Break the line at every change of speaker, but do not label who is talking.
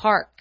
park.